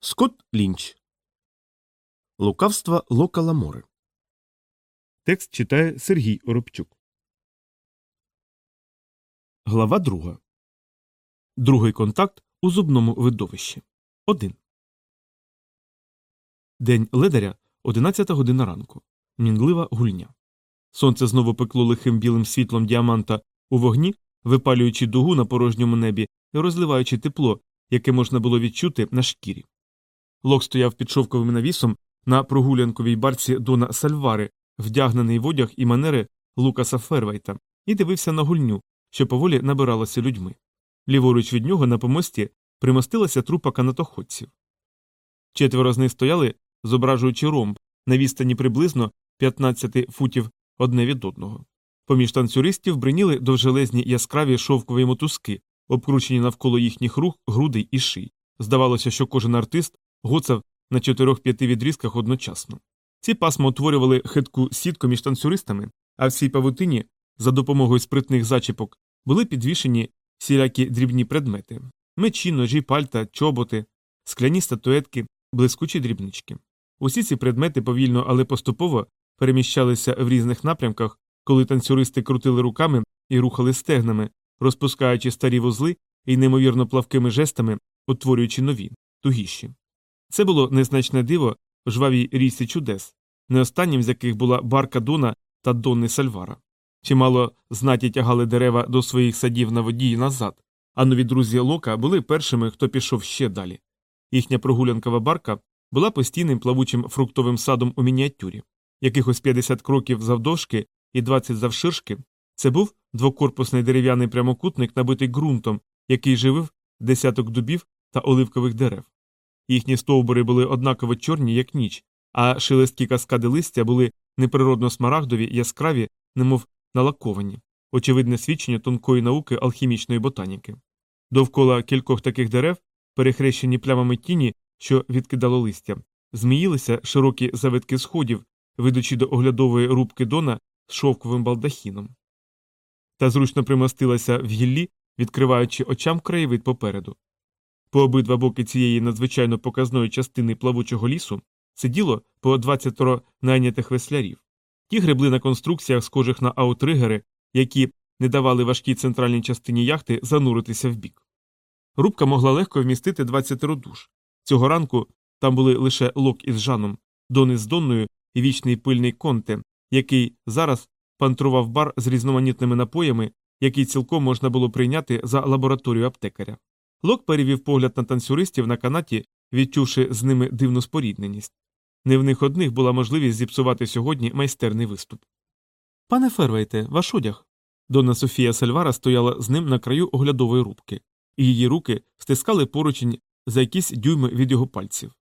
Скотт Лінч. Лукавства Лока Ламори. Текст читає Сергій Оробчук. Глава друга. Другий контакт у зубному видовищі. 1. День ледаря 11 година ранку. Мінлива гульня. Сонце знову пекло лихим білим світлом діаманта у вогні, випалюючи дугу на порожньому небі і розливаючи тепло, яке можна було відчути на шкірі. Лок стояв під шовковим навісом на прогулянковій барці Дона Сальвари, вдягнений в одяг і манери Лукаса Фервайта, і дивився на гульню, що поволі набиралася людьми. Ліворуч від нього на помості примостилася трупа канатоходців. Четверо з них стояли, зображуючи ромб, на відстані приблизно 15 футів одне від одного. Поміж танцюристів бриніли довжелезні яскраві шовкові мотузки, обкручені навколо їхніх рук, грудей і ший. Здавалося, що кожен артист гоцав на чотирьох-п'яти відрізках одночасно. Ці пасма утворювали хитку сітку між танцюристами, а в цій павутині, за допомогою спритних зачіпок, були підвішені всілякі дрібні предмети мечі, ножі, пальта, чоботи, скляні статуетки, блискучі дрібнички. Усі ці предмети повільно, але поступово переміщалися в різних напрямках, коли танцюристи крутили руками і рухали стегнами, розпускаючи старі вузли і неймовірно плавкими жестами, утворюючи нові, тугіші. Це було незначне диво в жвавій рісі чудес, не останнім з яких була барка Дона та Донни Сальвара. Чимало знаті тягали дерева до своїх садів на воді і назад, а нові друзі Лока були першими, хто пішов ще далі. Їхня прогулянкова барка була постійним плавучим фруктовим садом у мініатюрі. Якихось 50 кроків завдовжки і 20 завширшки це був двокорпусний дерев'яний прямокутник, набитий ґрунтом, який живив десяток дубів та оливкових дерев. Їхні стовбури були однаково чорні, як ніч, а шелесткі каскади листя були неприродно смарагдові, яскраві, немов налаковані, очевидне свідчення тонкої науки алхімічної ботаніки. Довкола кількох таких дерев, перехрещені плямами тіні, що відкидало листя, зміїлися широкі завитки сходів, ведучи до оглядової рубки Дона з шовковим балдахіном. Та зручно примостилася в гіллі, відкриваючи очам краєвид попереду. По обидва боки цієї надзвичайно показної частини плавучого лісу сиділо по 20 найнятих веслярів. Ті гребли на конструкціях, схожих на аутригери, які не давали важкій центральній частині яхти зануритися вбік. Рубка могла легко вмістити 20 душ. Цього ранку там були лише лок із Жаном, Дони з Донною і вічний пильний конте, який зараз пантрував бар з різноманітними напоями, який цілком можна було прийняти за лабораторію аптекаря. Лок перевів погляд на танцюристів на канаті, відчувши з ними дивну спорідненість. Не в них одних була можливість зіпсувати сьогодні майстерний виступ. Пане Фервейте, ваш одяг. Донна Софія Сальвара стояла з ним на краю оглядової рубки, і її руки стискали поручень за якісь дюйми від його пальців.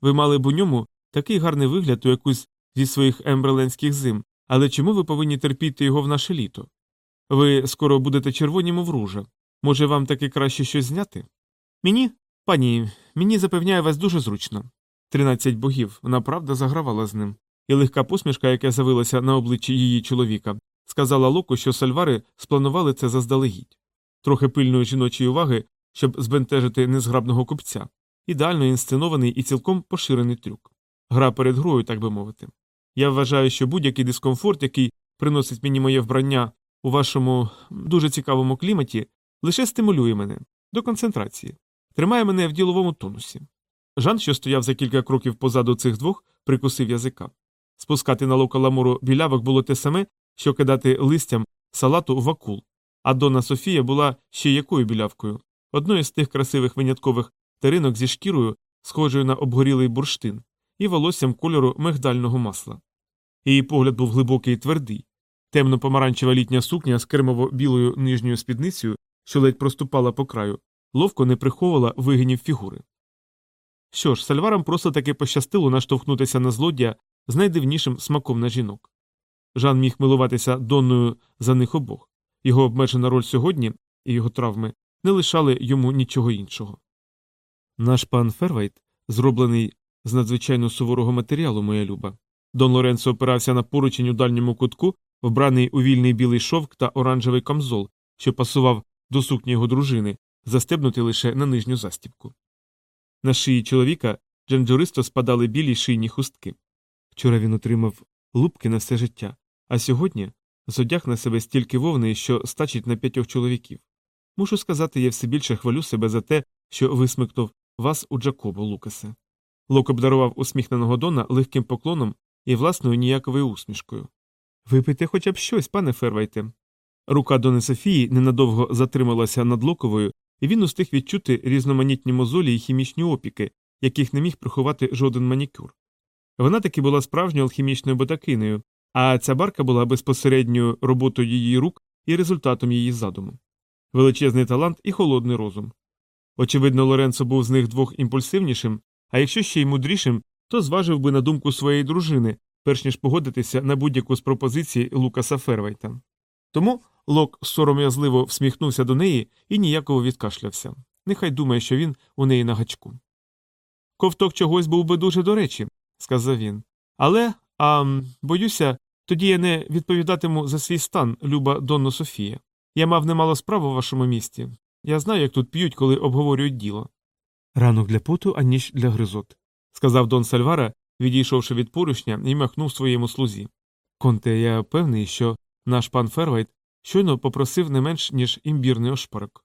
Ви мали б у ньому такий гарний вигляд у якусь зі своїх ембреленських зим, але чому ви повинні терпіти його в наше літо? Ви скоро будете червоні, мов ружа. Може, вам таки краще щось зняти? Мені, пані, мені запевняю вас дуже зручно. Тринадцять богів, вона правда загравала з ним, і легка посмішка, яка з'явилася на обличчі її чоловіка, сказала Локу, що сальвари спланували це заздалегідь. Трохи пильної жіночої уваги, щоб збентежити незграбного купця, ідеально інсценований і цілком поширений трюк. Гра перед грою, так би мовити. Я вважаю, що будь-який дискомфорт, який приносить мені моє вбрання у вашому дуже цікавому кліматі, лише стимулює мене до концентрації, тримає мене в діловому тонусі. Жан, що стояв за кілька кроків позаду цих двох, прикусив язика. Спускати на лока ламуру білявок було те саме, що кидати листям салату в акул, а Дона Софія була ще якою білявкою, одною з тих красивих виняткових теринок зі шкірою, схожою на обгорілий бурштин, і волоссям кольору мигдального масла. Її погляд був глибокий і твердий. Темно помаранчева літня сукня з кермово білою нижньою спідницею, що ледь проступала по краю, ловко не приховувала вигинів фігури. Що ж, сальварам просто таки пощастило наштовхнутися на злодія з найдивнішим смаком на жінок. Жан міг милуватися донною за них обох. Його обмежена роль сьогодні і його травми не лишали йому нічого іншого. Наш пан Фервайт зроблений з надзвичайно суворого матеріалу, моя люба. Дон Лоренцо опирався на поручень у дальньому кутку, вбраний у вільний білий шовк та оранжевий камзол, що пасував до сукні його дружини, застебнутий лише на нижню застібку. На шиї чоловіка дженджуристо спадали білі шийні хустки. Вчора він отримав лупки на все життя, а сьогодні зодяг на себе стільки вовни, що стачить на п'ятьох чоловіків. Мушу сказати, я все більше хвалю себе за те, що висмикнув вас у Джакобо, Лукасе. Лок обдарував усміхненого Дона легким поклоном і власною ніяковою усмішкою. Випийте хоча б щось, пане Фервайте. Рука Дони Софії ненадовго затрималася над локовою, і він устиг відчути різноманітні мозолі і хімічні опіки, яких не міг приховати жоден манікюр. Вона таки була справжньою алхімічною ботакиною, а ця барка була безпосередньою роботою її рук і результатом її задуму. Величезний талант і холодний розум. Очевидно, Лоренцо був з них двох імпульсивнішим, а якщо ще й мудрішим, то зважив би на думку своєї дружини, перш ніж погодитися на будь-яку з пропозицій Лукаса Фервайта. Тому Лок сором'язливо всміхнувся до неї і ніяково відкашлявся. Нехай думає, що він у неї на гачку. Ковток чогось був би дуже до речі, сказав він. Але, а, боюся, тоді я не відповідатиму за свій стан, люба Донно Софія. Я мав немало справ у вашому місті. Я знаю, як тут п'ють, коли обговорюють діло. Ранок для поту, а ніч для гризот, сказав Дон Сальвара, відійшовши від поручня і махнув своєму слузі. Конте, я певний, що наш пан Фервайт щойно попросив не менш, ніж імбірний ошпарок.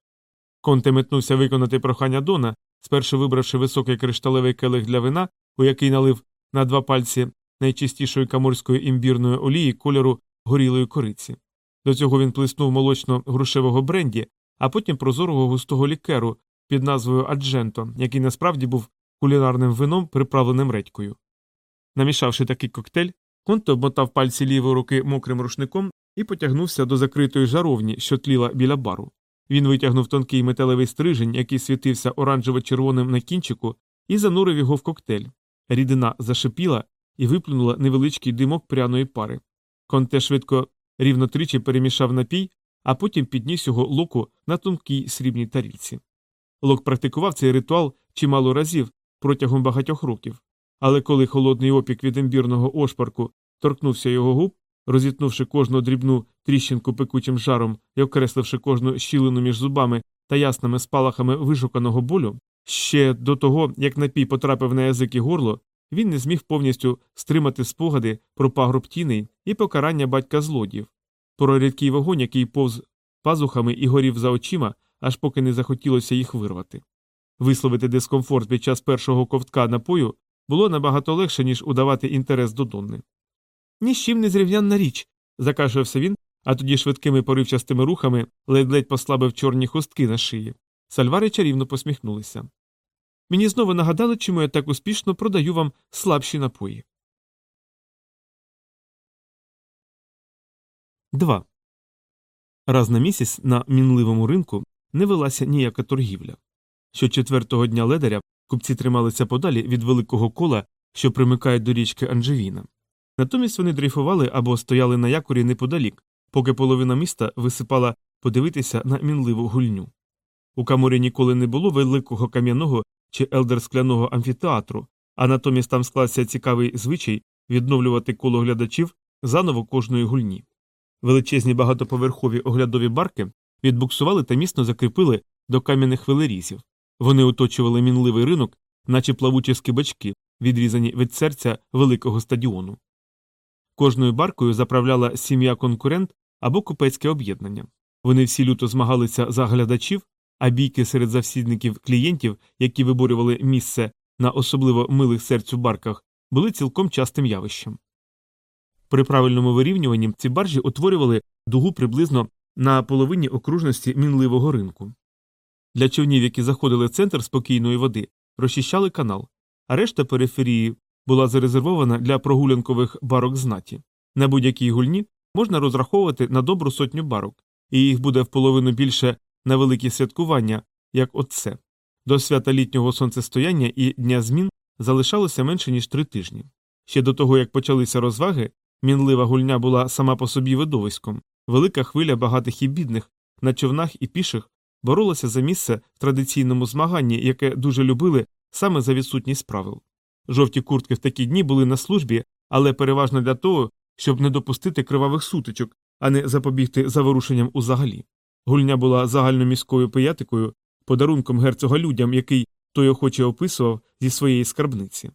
Конте метнувся виконати прохання Дона, спершу вибравши високий кришталевий келих для вина, у який налив на два пальці найчистішої каморської імбірної олії кольору горілої кориці. До цього він плеснув молочно-грушевого бренді, а потім прозорого густого лікеру під назвою Адженто, який насправді був кулінарним вином, приправленим редькою. Намішавши такий коктейль, Конте обмотав пальці лівої руки мокрим рушником і потягнувся до закритої жаровні, що тліла біля бару. Він витягнув тонкий металевий стрижень, який світився оранжево-червоним на кінчику, і занурив його в коктейль. Рідина зашипіла і виплюнула невеличкий димок пряної пари. Конте швидко рівно тричі перемішав напій, а потім підніс його локу на тонкій срібній тарілці. Лок практикував цей ритуал чимало разів протягом багатьох років, але коли холодний опік від імбірного ошпарку торкнувся його губ, розітнувши кожну дрібну тріщинку пекучим жаром і окресливши кожну щілину між зубами та ясними спалахами вишуканого болю, ще до того, як напій потрапив на язик і горло, він не зміг повністю стримати спогади про пагроб тіней і покарання батька злодіїв, про рідкий вогонь, який повз пазухами і горів за очима, аж поки не захотілося їх вирвати. Висловити дискомфорт під час першого ковтка напою було набагато легше, ніж удавати інтерес до Донни. Ні з чим не зрівнянна річ, закашлявся він, а тоді швидкими поривчастими рухами ледь-ледь послабив чорні хустки на шиї. Сальвари чарівно посміхнулися. Мені знову нагадали, чому я так успішно продаю вам слабші напої. 2. Раз на місяць на мінливому ринку не велася ніяка торгівля. Щочетвертого дня ледаря купці трималися подалі від великого кола, що примикає до річки Анжевіна. Натомість вони дрейфували або стояли на якорі неподалік, поки половина міста висипала подивитися на мінливу гульню. У каморі ніколи не було великого кам'яного чи елдерскляного амфітеатру, а натомість там склався цікавий звичай відновлювати коло глядачів заново кожної гульні. Величезні багатоповерхові оглядові барки відбуксували та міцно закріпили до кам'яних велерізів. Вони оточували мінливий ринок, наче плавучі скибачки, відрізані від серця великого стадіону. Кожною баркою заправляла сім'я конкурент або купецьке об'єднання. Вони всі люто змагалися за глядачів, а бійки серед завсідників клієнтів, які виборювали місце на особливо милих серцю барках, були цілком частим явищем. При правильному вирівнюванні ці баржі утворювали дугу приблизно на половині окружності мінливого ринку. Для човнів, які заходили в центр спокійної води, розчищали канал, а решта периферії була зарезервована для прогулянкових барок знаті. На будь-якій гульні можна розраховувати на добру сотню барок, і їх буде в половину більше на великі святкування, як оце. До свята літнього сонцестояння і дня змін залишалося менше ніж три тижні. Ще до того, як почалися розваги, мінлива гульня була сама по собі видовиськом, велика хвиля багатих і бідних на човнах і піших боролася за місце в традиційному змаганні, яке дуже любили саме за відсутність правил. Жовті куртки в такі дні були на службі, але переважно для того, щоб не допустити кривавих сутичок, а не запобігти заворушенням узагалі. Гульня була загальноміською пиятикою, подарунком герцога людям, який той охоче описував зі своєї скарбниці.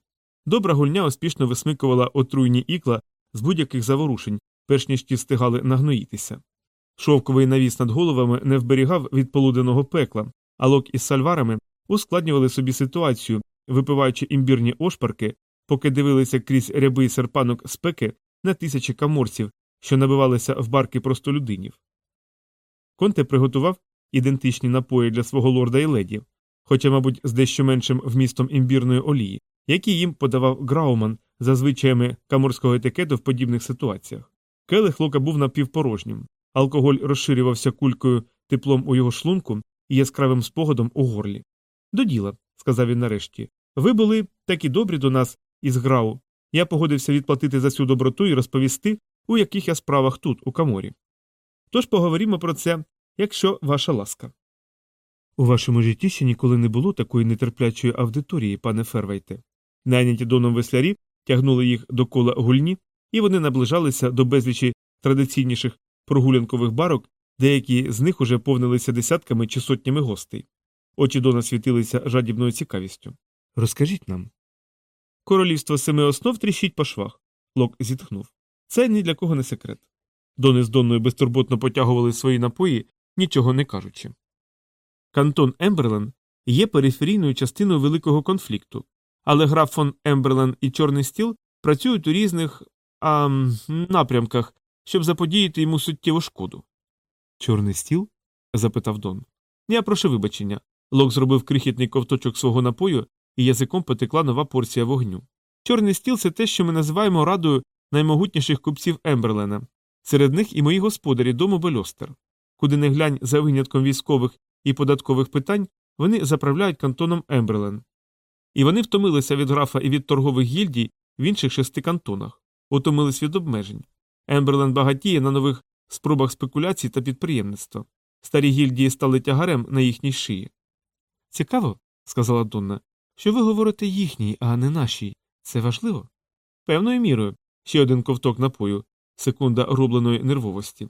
Добра гульня успішно висмикувала отруйні ікла з будь-яких заворушень, перш ніж ті встигали нагноїтися. Шовковий навіс над головами не вберігав від полуденного пекла, а лок із сальварами ускладнювали собі ситуацію, випиваючи імбірні ошпарки, поки дивилися крізь рябий серпанок спеки на тисячі каморців, що набивалися в барки простолюдинів. Конте приготував ідентичні напої для свого лорда і леді, хоча, мабуть, з дещо меншим вмістом імбірної олії, які їм подавав Грауман за звичаями каморського етикету в подібних ситуаціях. Келих лока був напівпорожнім, алкоголь розширювався кулькою теплом у його шлунку і яскравим спогадом у горлі. До діла, сказав він нарешті. Ви були такі добрі до нас із Грау. Я погодився відплатити за цю доброту і розповісти, у яких я справах тут, у каморі. Тож поговоримо про це, якщо ваша ласка. У вашому житті ще ніколи не було такої нетерплячої аудиторії, пане Фервейте. Найняті доном веслярі тягнули їх до кола гульні, і вони наближалися до безлічі традиційніших прогулянкових барок, деякі з них уже повнилися десятками чи сотнями гостей. Очі Дона світилися жадібною цікавістю. Розкажіть нам. Королівство семи основ тріщить по швах. Лок зітхнув. Це ні для кого не секрет. Дони з Донною безтурботно потягували свої напої, нічого не кажучи. Кантон Емберлен є периферійною частиною великого конфлікту, але граф фон Емберлен і Чорний стіл працюють у різних а, напрямках, щоб заподіяти йому суттєву шкоду. Чорний стіл? запитав Дон. Я прошу вибачення. Лок зробив крихітний ковточок свого напою, і язиком потекла нова порція вогню. Чорний стіл це те, що ми називаємо радою наймогутніших купців Емберлена. Серед них і мої господарі дому Бельостер. Куди не глянь за винятком військових і податкових питань, вони заправляють кантоном Емберлен. І вони втомилися від графа і від торгових гільдій в інших шести кантонах, утомились від обмежень. Емберлен багатіє на нових способах спекуляцій та підприємництва. Старі гільдії стали тягарем на їхній шиї. Цікаво, сказала Донна, що ви говорите їхній, а не нашій. Це важливо? Певною мірою. Ще один ковток напою, секунда робленої нервовості.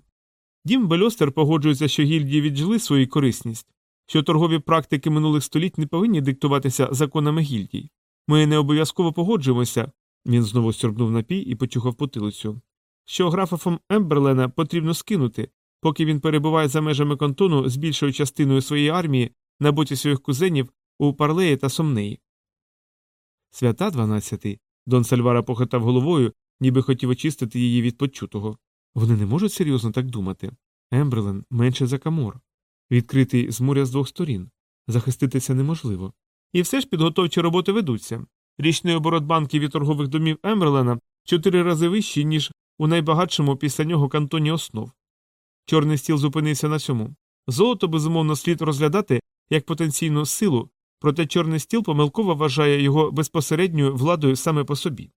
Дім Бельостер погоджується, що гільдії віджили свою корисність, що торгові практики минулих століть не повинні диктуватися законами гільдій. Ми не обов'язково погоджуємося, він знову сьорбнув напій і почухав потилицю, що графа фон Емберлена потрібно скинути, поки він перебуває за межами кантону з більшою частиною своєї армії на боці своїх кузенів у Парлеї та Сомнеї. Свята дванадцятий. Дон Сальвара похитав головою, ніби хотів очистити її від почутого. Вони не можуть серйозно так думати. Емберлен менше за камор. Відкритий з моря з двох сторін. Захиститися неможливо. І все ж підготовчі роботи ведуться. Річний оборот банків і торгових домів Емберлена чотири рази вищий, ніж у найбагатшому після нього кантоні основ. Чорний стіл зупинився на цьому. Золото, безумовно, слід розглядати як потенційну силу, проте чорний стіл помилково вважає його безпосередньою владою саме по собі.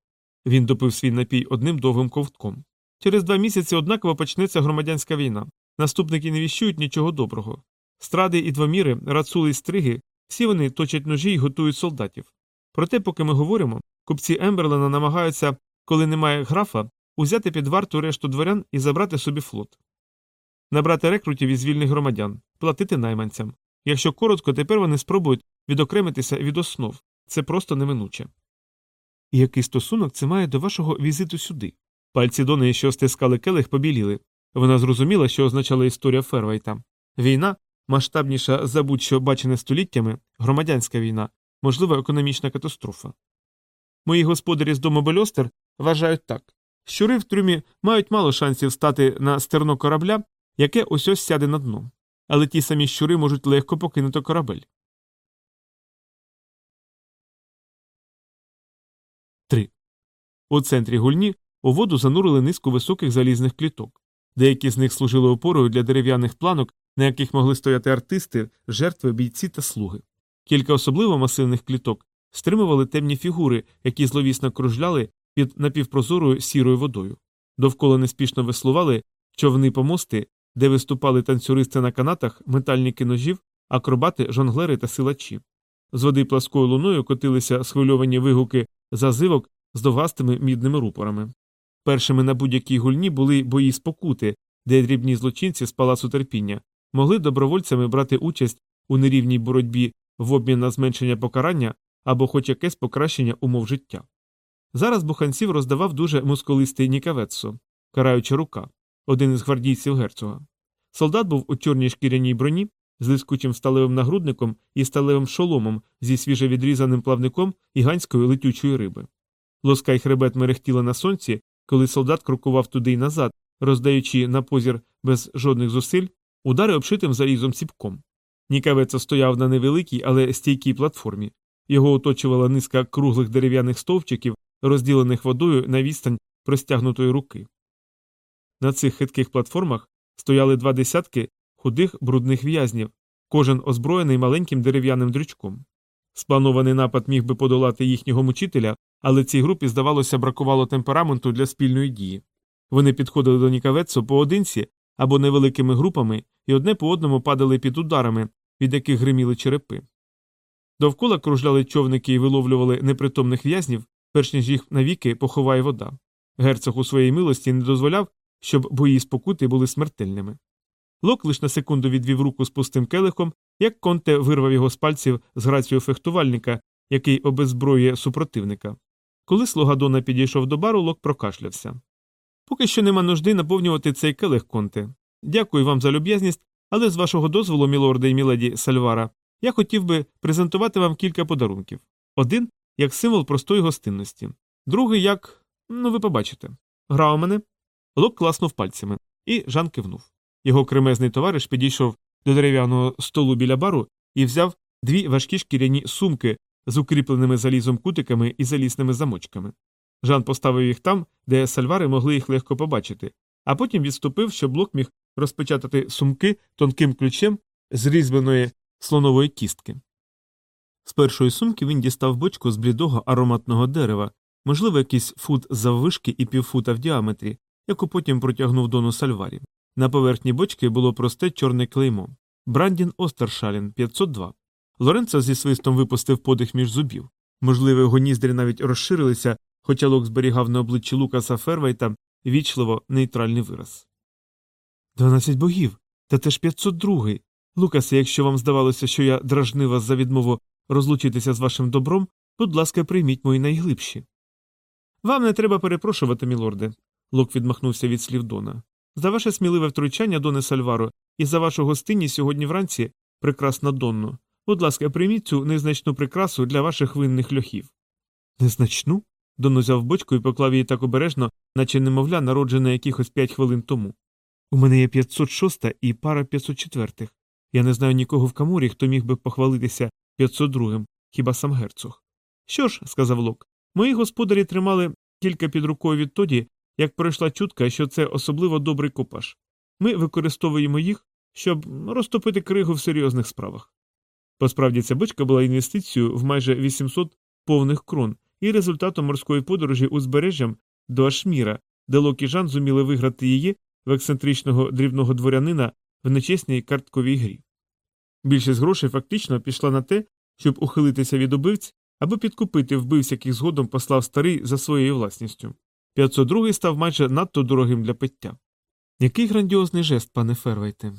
Він допив свій напій одним довгим ковтком. Через два місяці однаково почнеться громадянська війна. Наступники не віщують нічого доброго. Стради і двоміри, рацули і стриги, всі вони точать ножі і готують солдатів. Проте, поки ми говоримо, купці Емберлена намагаються, коли немає графа, узяти під варту решту дворян і забрати собі флот. Набрати рекрутів із вільних громадян, платити найманцям. Якщо коротко, тепер вони спробують відокремитися від основ. Це просто неминуче. І який стосунок це має до вашого візиту сюди? Пальці Дони, що стискали келих, побіліли. Вона зрозуміла, що означала історія Фервейта. Війна, масштабніша за будь-що бачене століттями, громадянська війна, можлива економічна катастрофа. Мої господарі з дому Бельостер вважають так щури в трюмі мають мало шансів стати на стерно корабля, яке ось ось сяде на дно. Але ті самі щури можуть легко покинути корабель. У центрі гульні у воду занурили низку високих залізних кліток. Деякі з них служили опорою для дерев'яних планок, на яких могли стояти артисти, жертви, бійці та слуги. Кілька особливо масивних кліток стримували темні фігури, які зловісно кружляли під напівпрозорою сірою водою. Довкола неспішно веслували човни помости, де виступали танцюристи на канатах, метальники ножів, акробати, жонглери та силачі. З води пласкою луною котилися схвильовані вигуки зазивок з довгастими мідними рупорами. Першими на будь-якій гульні були бої спокути, де дрібні злочинці з палацу терпіння могли добровольцями брати участь у нерівній боротьбі в обмін на зменшення покарання або хоч якесь покращення умов життя. Зараз буханців роздавав дуже мускулистий Нікавецо, караюча рука, один із гвардійців герцога. Солдат був у чорній шкіряній броні з лискучим сталевим нагрудником і сталевим шоломом зі свіже відрізаним плавником гігантської летючої риби. Лоска й хребет мерехтіли на сонці, коли солдат крокував туди й назад, роздаючи на позір без жодних зусиль удари обшитим залізом ціпком. Нікавецо стояв на невеликій, але стійкій платформі. Його оточувала низка круглих дерев'яних стовпчиків, розділених водою на відстань простягнутої руки. На цих хитких платформах стояли два десятки худих брудних в'язнів, кожен озброєний маленьким дерев'яним дрючком. Спланований напад міг би подолати їхнього мучителя, але цій групі, здавалося, бракувало темпераменту для спільної дії. Вони підходили до Нікавецо поодинці або невеликими групами і одне по одному падали під ударами, від яких гриміли черепи. Довкола кружляли човники і виловлювали непритомних в'язнів, перш ніж їх навіки поховає вода. Герцог у своїй милості не дозволяв, щоб бої спокути були смертельними. Лок лиш на секунду відвів руку з пустим келихом, як конте вирвав його з пальців з грацією фехтувальника, який обезброює супротивника. Коли слуга Дона підійшов до бару, Лок прокашлявся. Поки що нема нужди наповнювати цей келих, конте. Дякую вам за люб'язність, але з вашого дозволу, мілорде і міледі Сальвара, я хотів би презентувати вам кілька подарунків. Один як символ простої гостинності, другий як. ну ви побачите. Гра у мене. Лок класнув пальцями, і Жан кивнув. Його кремезний товариш підійшов до дерев'яного столу біля бару і взяв дві важкі шкіряні сумки з укріпленими залізом кутиками і залісними замочками. Жан поставив їх там, де сальвари могли їх легко побачити, а потім відступив, щоб Лок міг розпечатати сумки тонким ключем з різьбленої слонової кістки. З першої сумки він дістав бочку з блідого ароматного дерева, можливо, якийсь фут заввишки і півфута в діаметрі, яку потім протягнув дону сальварі. На поверхні бочки було просте чорне клеймо Брандін Остершалін 502. Лоренцо зі свистом випустив подих між зубів. Можливо, його ніздрі навіть розширилися, хоча лок зберігав на обличчі Лукаса Фервейта вічливо нейтральний вираз. Дванадцять богів. Та теж 502. Лукасе, якщо вам здавалося, що я дражнив вас за відмову розлучитися з вашим добром, будь ласка, прийміть мої найглибші. Вам не треба перепрошувати, мілорде. Лок відмахнувся від слів Дона. За ваше сміливе втручання, Доне Сальваро, і за вашу гостинність сьогодні вранці, прекрасна Донно. Будь ласка, прийміть цю незначну прикрасу для ваших винних льохів. Незначну? Дон узяв бочку і поклав її так обережно, наче немовля, народжена якихось п'ять хвилин тому. У мене є 506 і пара 504. Я не знаю нікого в камурі, хто міг би похвалитися 502, хіба сам герцог. Що ж, сказав Лок, мої господарі тримали кілька під рукою відтоді, як пройшла чутка, що це особливо добрий копаж. Ми використовуємо їх, щоб розтопити кригу в серйозних справах. Посправді ця бочка була інвестицією в майже 800 повних крон і результатом морської подорожі узбережжям до Ашміра, де Лок і Жан зуміли виграти її в ексцентричного дрібного дворянина в нечесній картковій грі. Більшість грошей фактично пішла на те, щоб ухилитися від убивць або підкупити вбивць, яких згодом послав старий за своєю власністю. 502 став майже надто дорогим для пиття. Який грандіозний жест, пане Фервейте.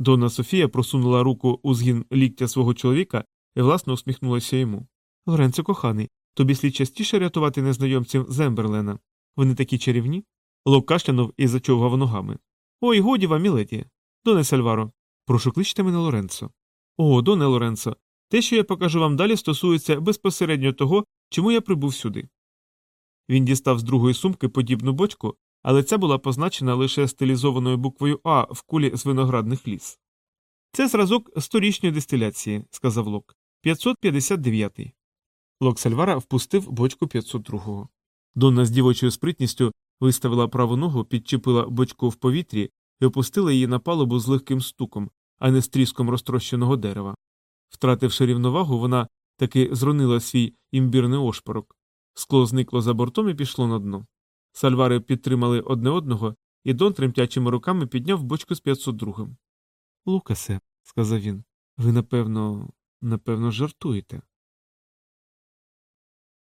Дона Софія просунула руку у згін ліктя свого чоловіка і власно усміхнулася йому. Лоренцо коханий, тобі слід частіше рятувати незнайомців Земберлена. Вони такі чарівні. Лок кашлянув і зачовгав ногами. Ой, годі вам, міледі. Доне Сальваро, прошу кличте мене Лоренцо. О, доне Лоренцо, те, що я покажу вам далі, стосується безпосередньо того, чому я прибув сюди. Він дістав з другої сумки подібну бочку, але ця була позначена лише стилізованою буквою А в кулі з виноградних ліс. Це зразок сторічної дистиляції, сказав Лок. 559. Лок Сальвара впустив бочку 502-го. Донна з дівочою спритністю виставила праву ногу, підчепила бочку в повітрі і опустила її на палубу з легким стуком, а не з тріском розтрощеного дерева. Втративши рівновагу, вона таки зронила свій імбірний ошпорок. Скло зникло за бортом і пішло на дно. Сальвари підтримали одне одного, і Дон тремтячими руками підняв бочку з 502-м. Лукасе, сказав він, ви напевно, напевно, жартуєте.